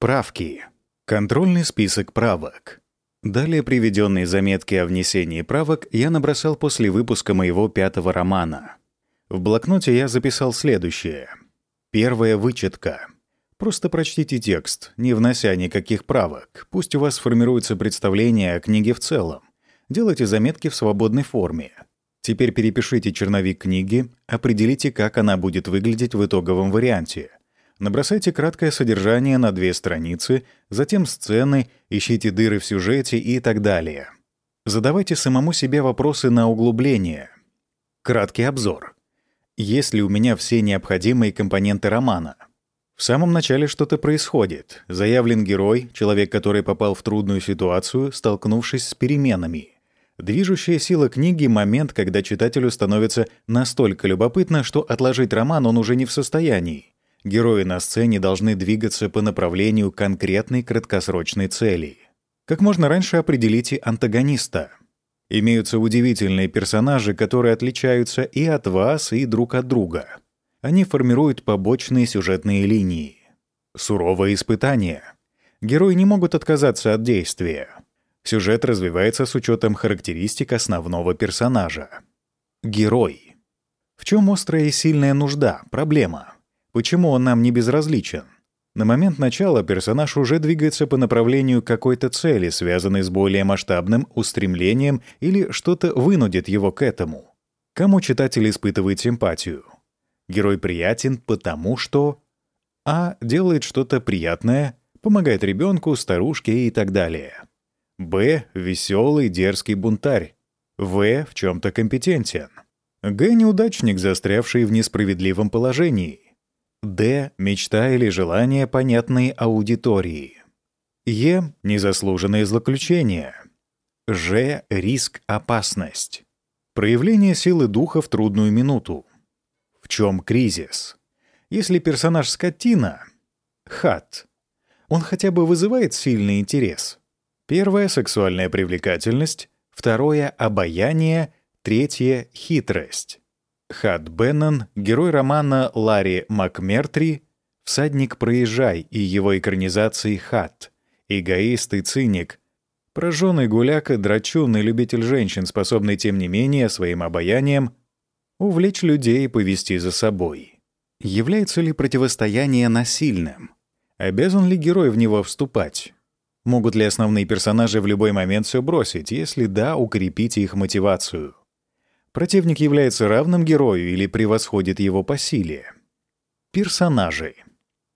Правки. Контрольный список правок. Далее приведенные заметки о внесении правок я набросал после выпуска моего пятого романа. В блокноте я записал следующее. Первая вычетка. Просто прочтите текст, не внося никаких правок. Пусть у вас формируется представление о книге в целом. Делайте заметки в свободной форме. Теперь перепишите черновик книги, определите, как она будет выглядеть в итоговом варианте. Набросайте краткое содержание на две страницы, затем сцены, ищите дыры в сюжете и так далее. Задавайте самому себе вопросы на углубление. Краткий обзор. Есть ли у меня все необходимые компоненты романа? В самом начале что-то происходит. Заявлен герой, человек, который попал в трудную ситуацию, столкнувшись с переменами. Движущая сила книги — момент, когда читателю становится настолько любопытно, что отложить роман он уже не в состоянии. Герои на сцене должны двигаться по направлению конкретной краткосрочной цели. Как можно раньше определите антагониста. Имеются удивительные персонажи, которые отличаются и от вас, и друг от друга. Они формируют побочные сюжетные линии. Суровое испытание. Герои не могут отказаться от действия. Сюжет развивается с учетом характеристик основного персонажа. Герой. В чем острая и сильная нужда, проблема? Почему он нам не безразличен? На момент начала персонаж уже двигается по направлению какой-то цели, связанной с более масштабным устремлением или что-то вынудит его к этому. Кому читатель испытывает симпатию? Герой приятен потому, что А делает что-то приятное, помогает ребенку, старушке и так далее. Б — веселый, дерзкий бунтарь. В — в чем-то компетентен. Г — неудачник, застрявший в несправедливом положении. Д — мечта или желание, понятные аудитории. Е — незаслуженное злоключение. Ж — риск, опасность. Проявление силы духа в трудную минуту. В чем кризис? Если персонаж скотина — хат, он хотя бы вызывает сильный интерес — Первое — сексуальная привлекательность, второе — обаяние, третье — хитрость. Хад Беннон, герой романа Ларри МакМертри, «Всадник, проезжай» и его экранизации «Хат», эгоист и циник, прожженный гуляка, драчун и любитель женщин, способный, тем не менее, своим обаянием увлечь людей и повести за собой. Является ли противостояние насильным? Обязан ли герой в него вступать? Могут ли основные персонажи в любой момент все бросить? Если да, укрепите их мотивацию. Противник является равным герою или превосходит его по силе. Персонажи.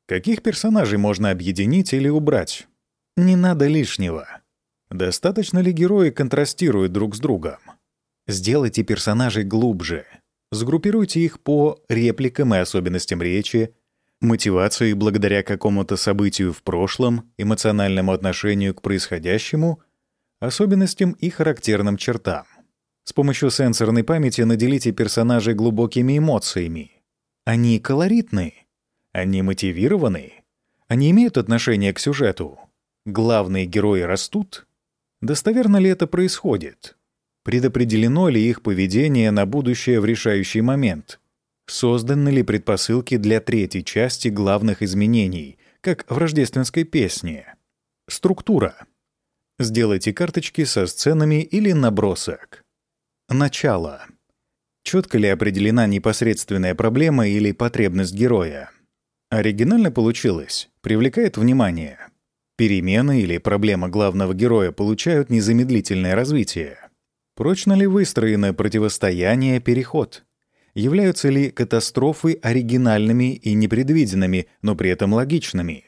Каких персонажей можно объединить или убрать? Не надо лишнего. Достаточно ли герои контрастируют друг с другом? Сделайте персонажей глубже. Сгруппируйте их по репликам и особенностям речи, мотивации благодаря какому-то событию в прошлом, эмоциональному отношению к происходящему, особенностям и характерным чертам. С помощью сенсорной памяти наделите персонажей глубокими эмоциями. Они колоритны, они мотивированы, они имеют отношение к сюжету. Главные герои растут. Достоверно ли это происходит? Предопределено ли их поведение на будущее в решающий момент — Созданы ли предпосылки для третьей части главных изменений, как в рождественской песне? Структура. Сделайте карточки со сценами или набросок. Начало. Четко ли определена непосредственная проблема или потребность героя? Оригинально получилось. Привлекает внимание. Перемены или проблема главного героя получают незамедлительное развитие. Прочно ли выстроено противостояние, переход? Являются ли катастрофы оригинальными и непредвиденными, но при этом логичными?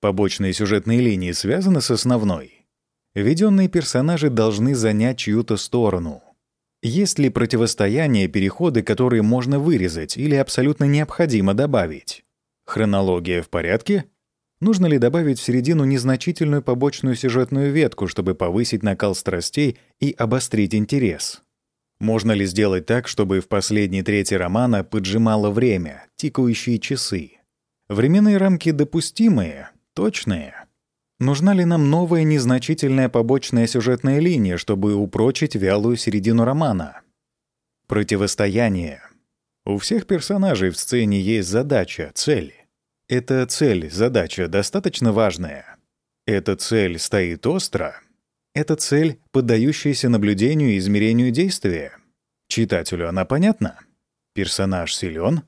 Побочные сюжетные линии связаны с основной. Введенные персонажи должны занять чью-то сторону. Есть ли противостояние, переходы, которые можно вырезать или абсолютно необходимо добавить? Хронология в порядке? Нужно ли добавить в середину незначительную побочную сюжетную ветку, чтобы повысить накал страстей и обострить интерес? Можно ли сделать так, чтобы в последней трети романа поджимало время, тикающие часы? Временные рамки допустимые, точные. Нужна ли нам новая незначительная побочная сюжетная линия, чтобы упрочить вялую середину романа? Противостояние. У всех персонажей в сцене есть задача, цель. Эта цель, задача достаточно важная. Эта цель стоит остро. Эта цель, поддающаяся наблюдению и измерению действия. Читателю она понятна? Персонаж силен?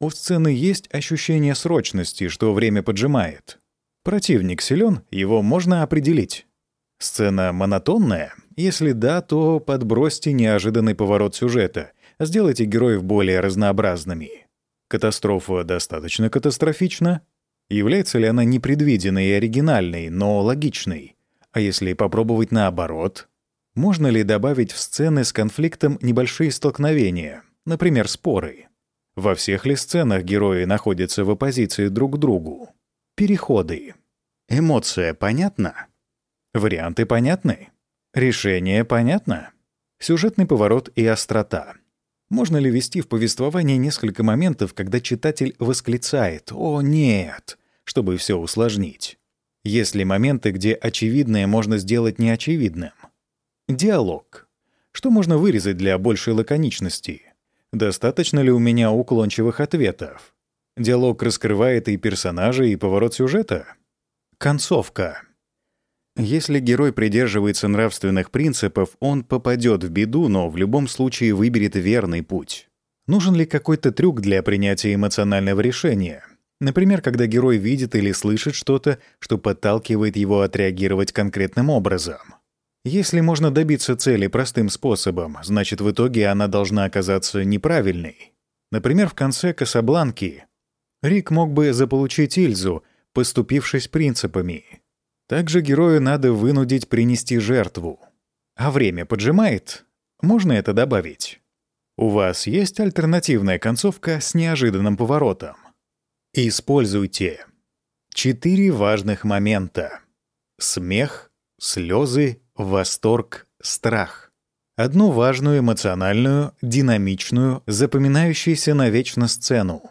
У сцены есть ощущение срочности, что время поджимает. Противник силен, его можно определить. Сцена монотонная? Если да, то подбросьте неожиданный поворот сюжета, сделайте героев более разнообразными. Катастрофа достаточно катастрофична? Является ли она непредвиденной и оригинальной, но логичной? А если попробовать наоборот? Можно ли добавить в сцены с конфликтом небольшие столкновения, например, споры? Во всех ли сценах герои находятся в оппозиции друг к другу? Переходы. Эмоция понятна? Варианты понятны? Решение понятно? Сюжетный поворот и острота. Можно ли ввести в повествование несколько моментов, когда читатель восклицает «О, нет!», чтобы все усложнить? Есть ли моменты, где очевидное можно сделать неочевидным? Диалог. Что можно вырезать для большей лаконичности? Достаточно ли у меня уклончивых ответов? Диалог раскрывает и персонажа, и поворот сюжета? Концовка. Если герой придерживается нравственных принципов, он попадет в беду, но в любом случае выберет верный путь. Нужен ли какой-то трюк для принятия эмоционального решения? Например, когда герой видит или слышит что-то, что подталкивает его отреагировать конкретным образом. Если можно добиться цели простым способом, значит, в итоге она должна оказаться неправильной. Например, в конце «Касабланки» Рик мог бы заполучить Ильзу, поступившись принципами. Также герою надо вынудить принести жертву. А время поджимает? Можно это добавить? У вас есть альтернативная концовка с неожиданным поворотом? Используйте. Четыре важных момента. Смех, слезы, восторг, страх. Одну важную эмоциональную, динамичную, запоминающуюся навечно сцену.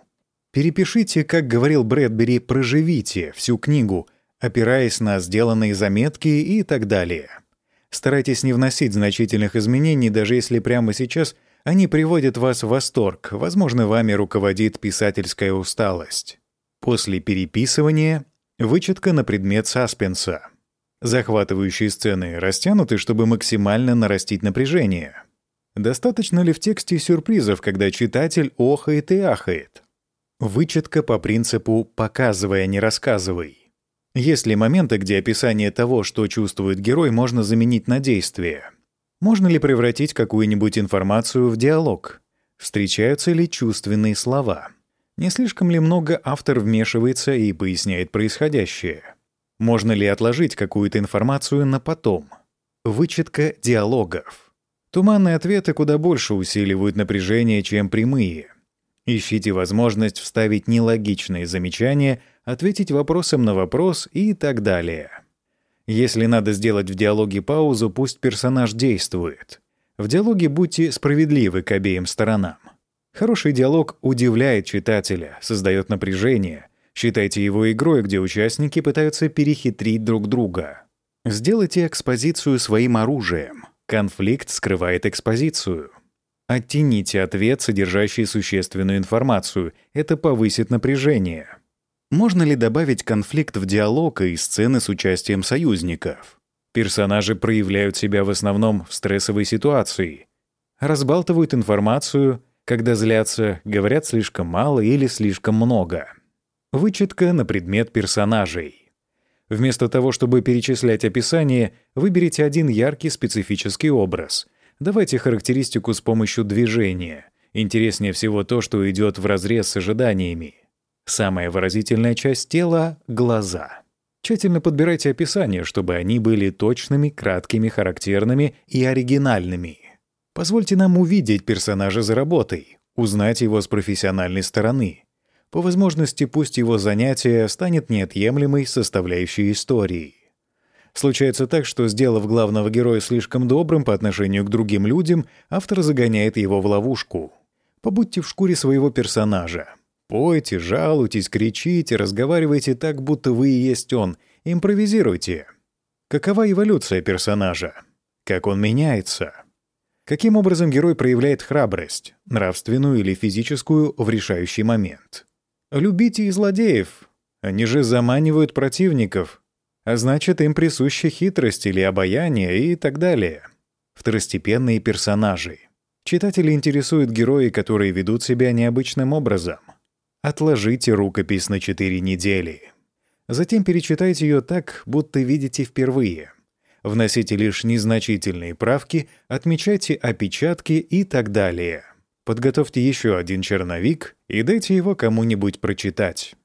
Перепишите, как говорил Брэдбери, проживите всю книгу, опираясь на сделанные заметки и так далее. Старайтесь не вносить значительных изменений, даже если прямо сейчас они приводят вас в восторг, возможно, вами руководит писательская усталость. После переписывания — вычетка на предмет саспенса — Захватывающие сцены растянуты, чтобы максимально нарастить напряжение. Достаточно ли в тексте сюрпризов, когда читатель охает и ахает? Вычетка по принципу «показывай, а не рассказывай». Есть ли моменты, где описание того, что чувствует герой, можно заменить на действие? Можно ли превратить какую-нибудь информацию в диалог? Встречаются ли чувственные слова? Не слишком ли много автор вмешивается и поясняет происходящее? Можно ли отложить какую-то информацию на потом? Вычетка диалогов. Туманные ответы куда больше усиливают напряжение, чем прямые. Ищите возможность вставить нелогичные замечания, ответить вопросом на вопрос и так далее. Если надо сделать в диалоге паузу, пусть персонаж действует. В диалоге будьте справедливы к обеим сторонам. Хороший диалог удивляет читателя, создает напряжение, Считайте его игрой, где участники пытаются перехитрить друг друга. Сделайте экспозицию своим оружием. Конфликт скрывает экспозицию. Оттяните ответ, содержащий существенную информацию. Это повысит напряжение. Можно ли добавить конфликт в диалог и сцены с участием союзников? Персонажи проявляют себя в основном в стрессовой ситуации. Разбалтывают информацию, когда злятся, говорят слишком мало или слишком много. Вычетка на предмет персонажей. Вместо того, чтобы перечислять описание, выберите один яркий специфический образ. Давайте характеристику с помощью движения. Интереснее всего то, что идет вразрез с ожиданиями. Самая выразительная часть тела — глаза. Тщательно подбирайте описания, чтобы они были точными, краткими, характерными и оригинальными. Позвольте нам увидеть персонажа за работой, узнать его с профессиональной стороны — по возможности пусть его занятие станет неотъемлемой составляющей истории. Случается так, что, сделав главного героя слишком добрым по отношению к другим людям, автор загоняет его в ловушку. Побудьте в шкуре своего персонажа. Пойте, жалуйтесь, кричите, разговаривайте так, будто вы и есть он. Импровизируйте. Какова эволюция персонажа? Как он меняется? Каким образом герой проявляет храбрость, нравственную или физическую, в решающий момент? Любите и злодеев. Они же заманивают противников, а значит, им присуща хитрость или обаяние и так далее. Второстепенные персонажи. Читателей интересуют герои, которые ведут себя необычным образом. Отложите рукопись на 4 недели. Затем перечитайте ее так, будто видите впервые. Вносите лишь незначительные правки, отмечайте опечатки и так далее. Подготовьте еще один черновик и дайте его кому-нибудь прочитать.